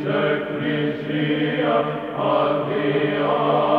Ecclesia ad Dea